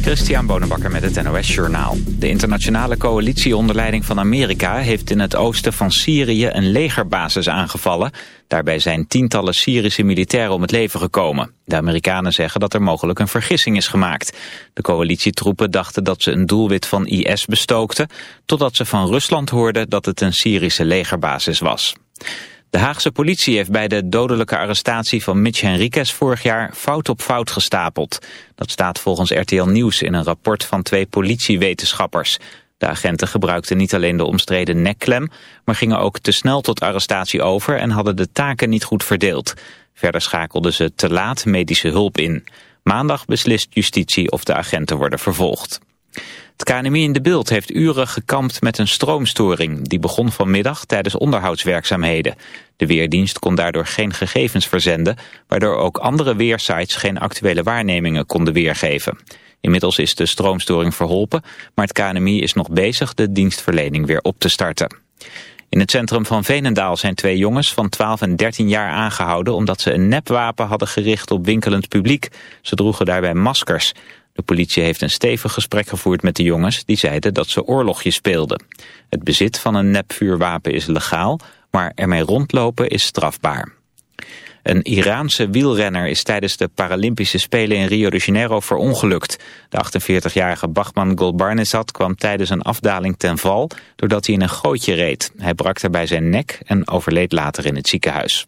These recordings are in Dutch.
Christian Bonenbakker met het NOS Journaal. De internationale coalitie onder leiding van Amerika... heeft in het oosten van Syrië een legerbasis aangevallen. Daarbij zijn tientallen Syrische militairen om het leven gekomen. De Amerikanen zeggen dat er mogelijk een vergissing is gemaakt. De coalitietroepen dachten dat ze een doelwit van IS bestookten... totdat ze van Rusland hoorden dat het een Syrische legerbasis was. De Haagse politie heeft bij de dodelijke arrestatie van Mitch Henriquez vorig jaar fout op fout gestapeld. Dat staat volgens RTL Nieuws in een rapport van twee politiewetenschappers. De agenten gebruikten niet alleen de omstreden nekklem, maar gingen ook te snel tot arrestatie over en hadden de taken niet goed verdeeld. Verder schakelden ze te laat medische hulp in. Maandag beslist justitie of de agenten worden vervolgd. Het KNMI in de Beeld heeft uren gekampt met een stroomstoring. Die begon vanmiddag tijdens onderhoudswerkzaamheden. De Weerdienst kon daardoor geen gegevens verzenden... waardoor ook andere weersites geen actuele waarnemingen konden weergeven. Inmiddels is de stroomstoring verholpen... maar het KNMI is nog bezig de dienstverlening weer op te starten. In het centrum van Veenendaal zijn twee jongens van 12 en 13 jaar aangehouden... omdat ze een nepwapen hadden gericht op winkelend publiek. Ze droegen daarbij maskers. De politie heeft een stevig gesprek gevoerd met de jongens die zeiden dat ze oorlogjes speelden. Het bezit van een nepvuurwapen is legaal, maar ermee rondlopen is strafbaar. Een Iraanse wielrenner is tijdens de Paralympische Spelen in Rio de Janeiro verongelukt. De 48-jarige Bachman Golbarnizad kwam tijdens een afdaling ten val doordat hij in een gootje reed. Hij brak daarbij zijn nek en overleed later in het ziekenhuis.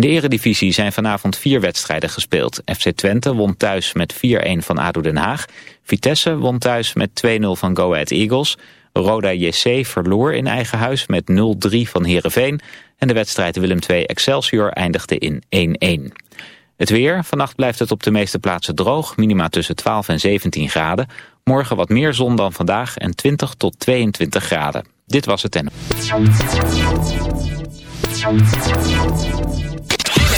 In de eredivisie zijn vanavond vier wedstrijden gespeeld. FC Twente won thuis met 4-1 van ADO Den Haag. Vitesse won thuis met 2-0 van Go Ahead Eagles. Roda JC verloor in eigen huis met 0-3 van Heerenveen. En de wedstrijd Willem II Excelsior eindigde in 1-1. Het weer. Vannacht blijft het op de meeste plaatsen droog. Minima tussen 12 en 17 graden. Morgen wat meer zon dan vandaag en 20 tot 22 graden. Dit was het en...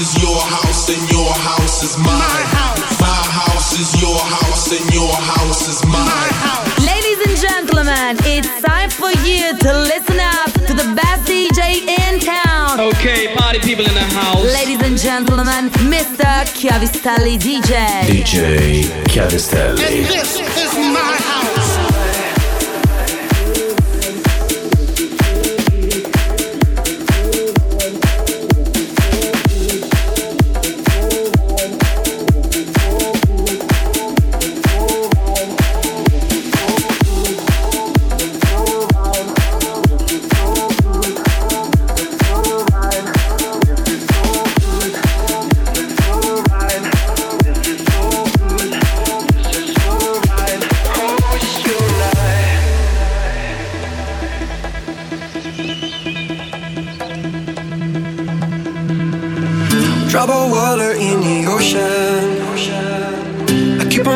Is your house and your house is mine. My house. My house is your house and your house is My mine. house. Ladies and gentlemen, it's time for you to listen up to the best DJ in town. Okay, party people in the house. Ladies and gentlemen, Mr. Chiavistelli DJ. DJ Chiavistelli. And this is my house.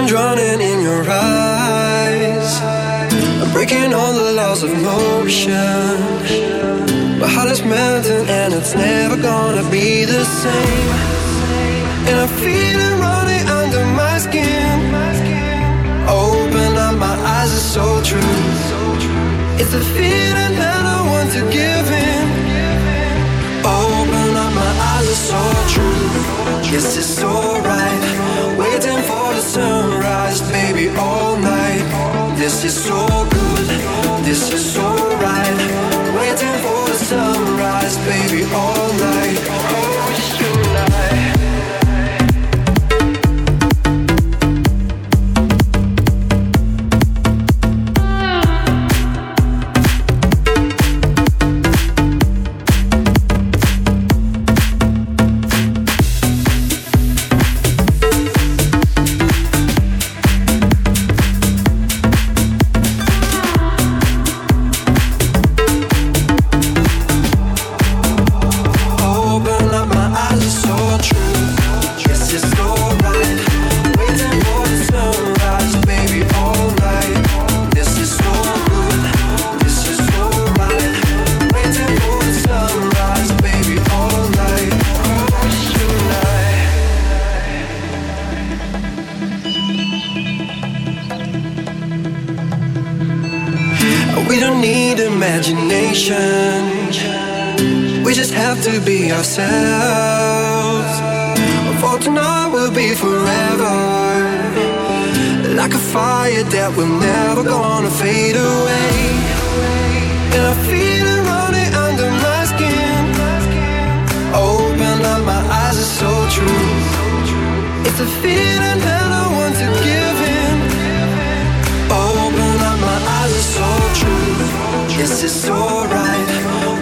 I keep on drowning in your eyes. I'm breaking all the laws of motion. My heart is melting and it's never gonna be the same. And I feel it running under my skin. Open up, my eyes are so true. It's a feeling that I want to give in. Open up, my eyes are so true. Yes, it's so This is so good. This is so right. Waiting for the sunrise, baby, all feeling that want to give in. Open up my eyes, so true.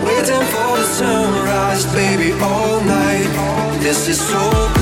Waiting for the sunrise, baby, all night. This is so.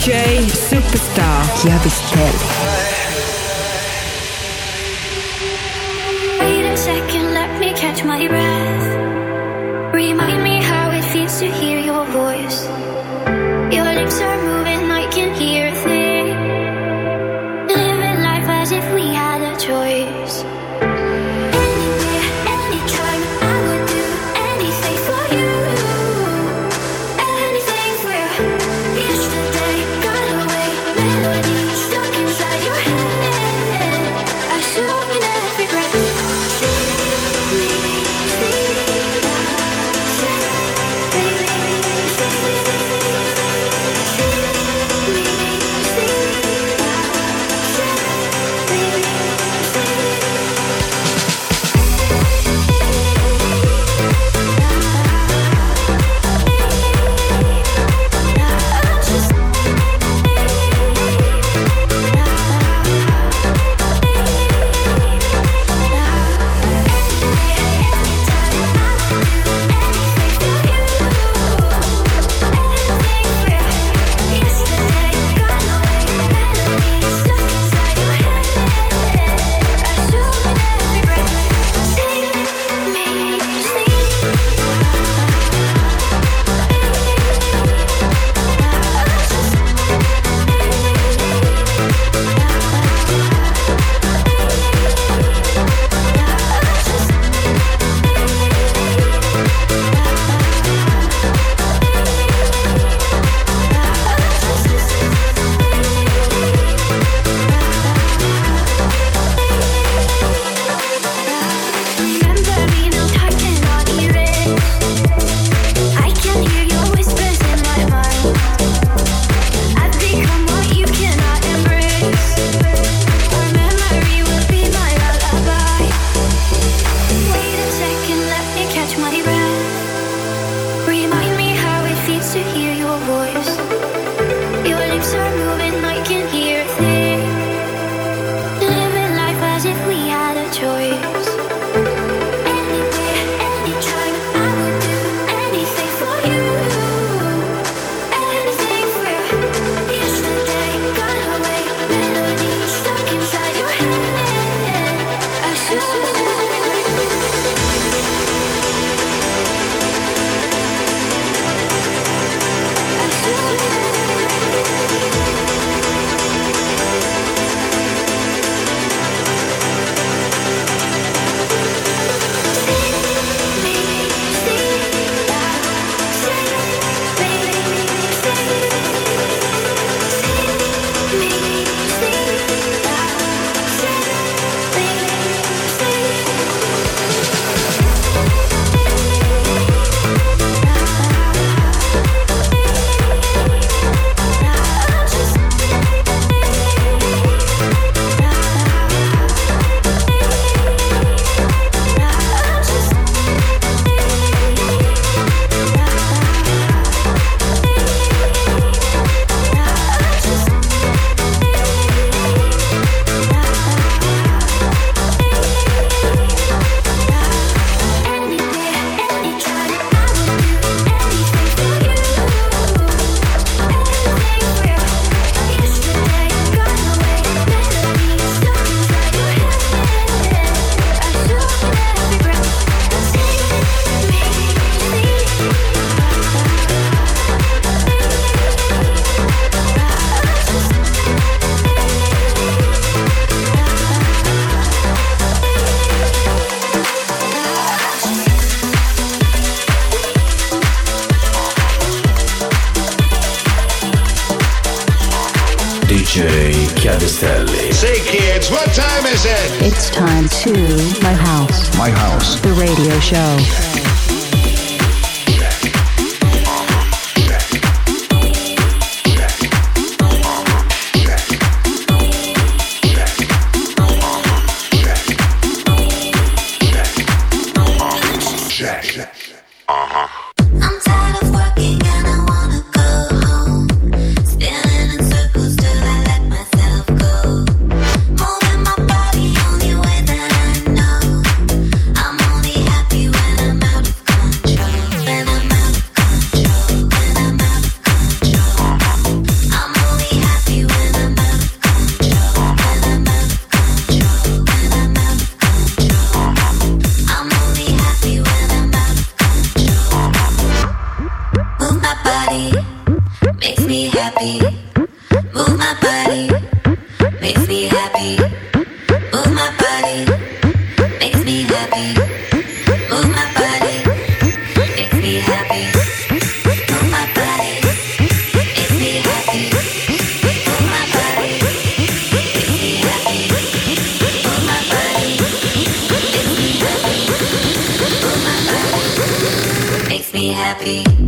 DJ Superstar. Ja bih snel. Er Wait a second, let me catch my breath. happy.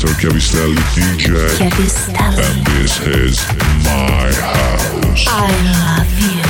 So Kevin Stanley DJ. Kevin Stanley. And this is my house. I love you.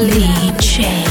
Lee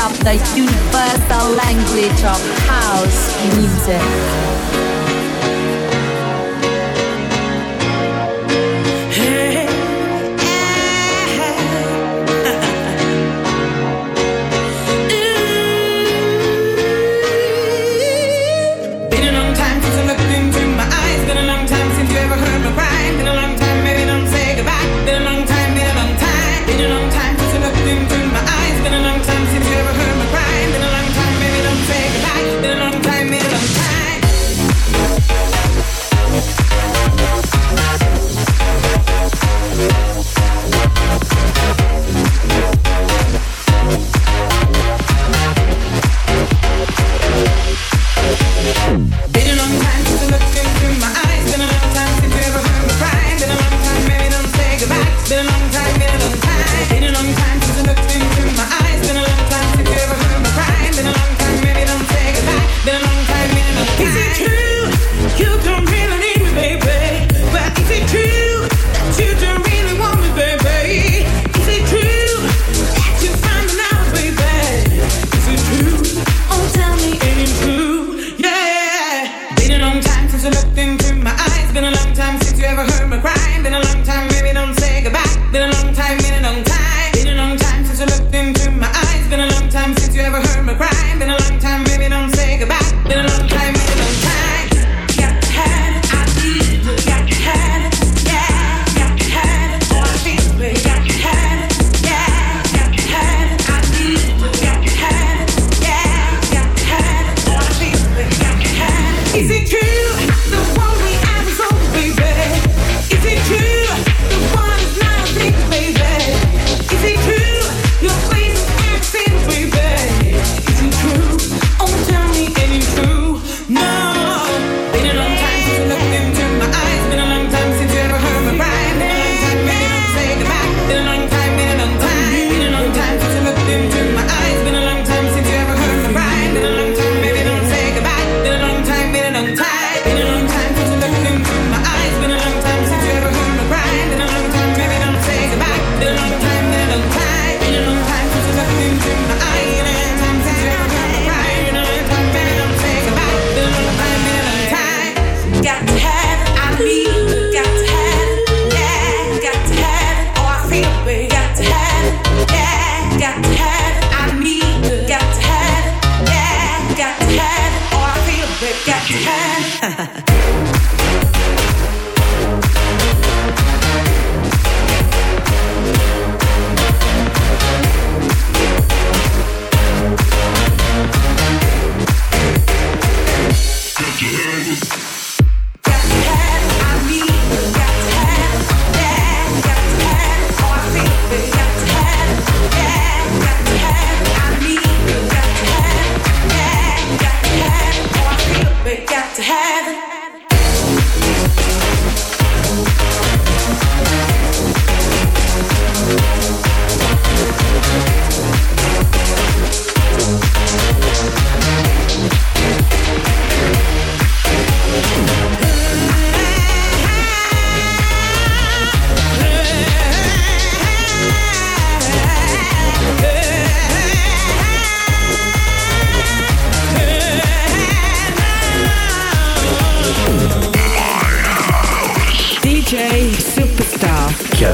up the universal language of house music.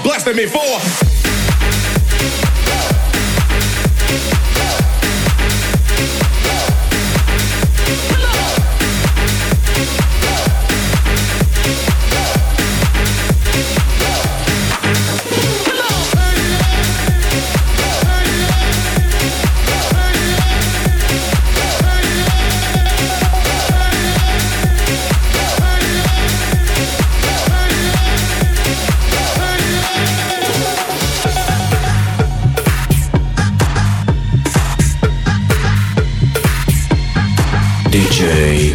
blessed me before.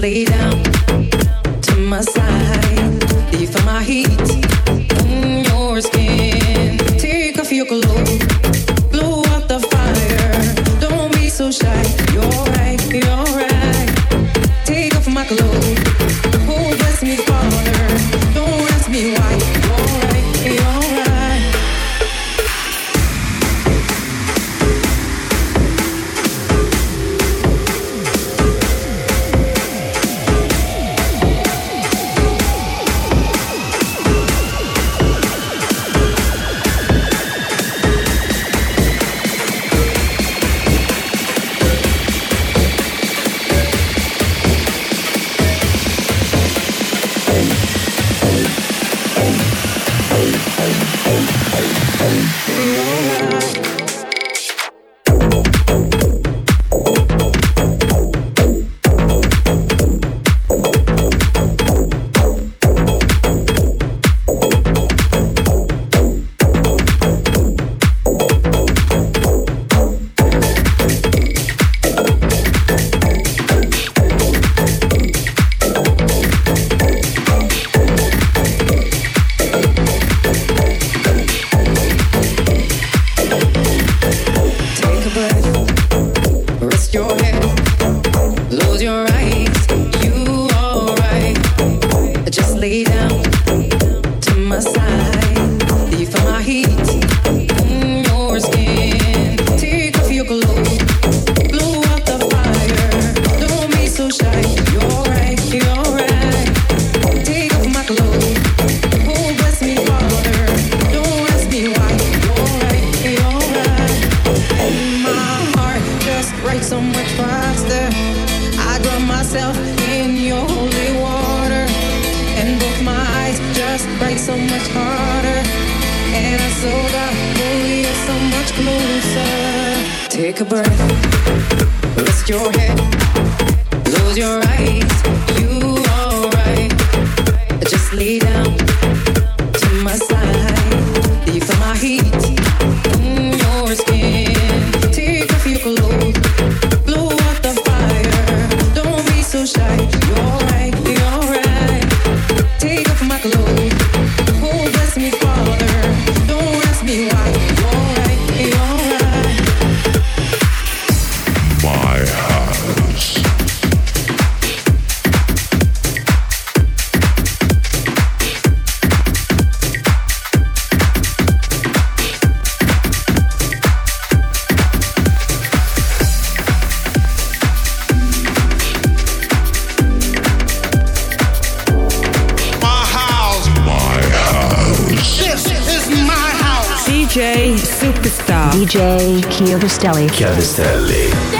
lay down. birth. Chiavestelli. Chiavestelli.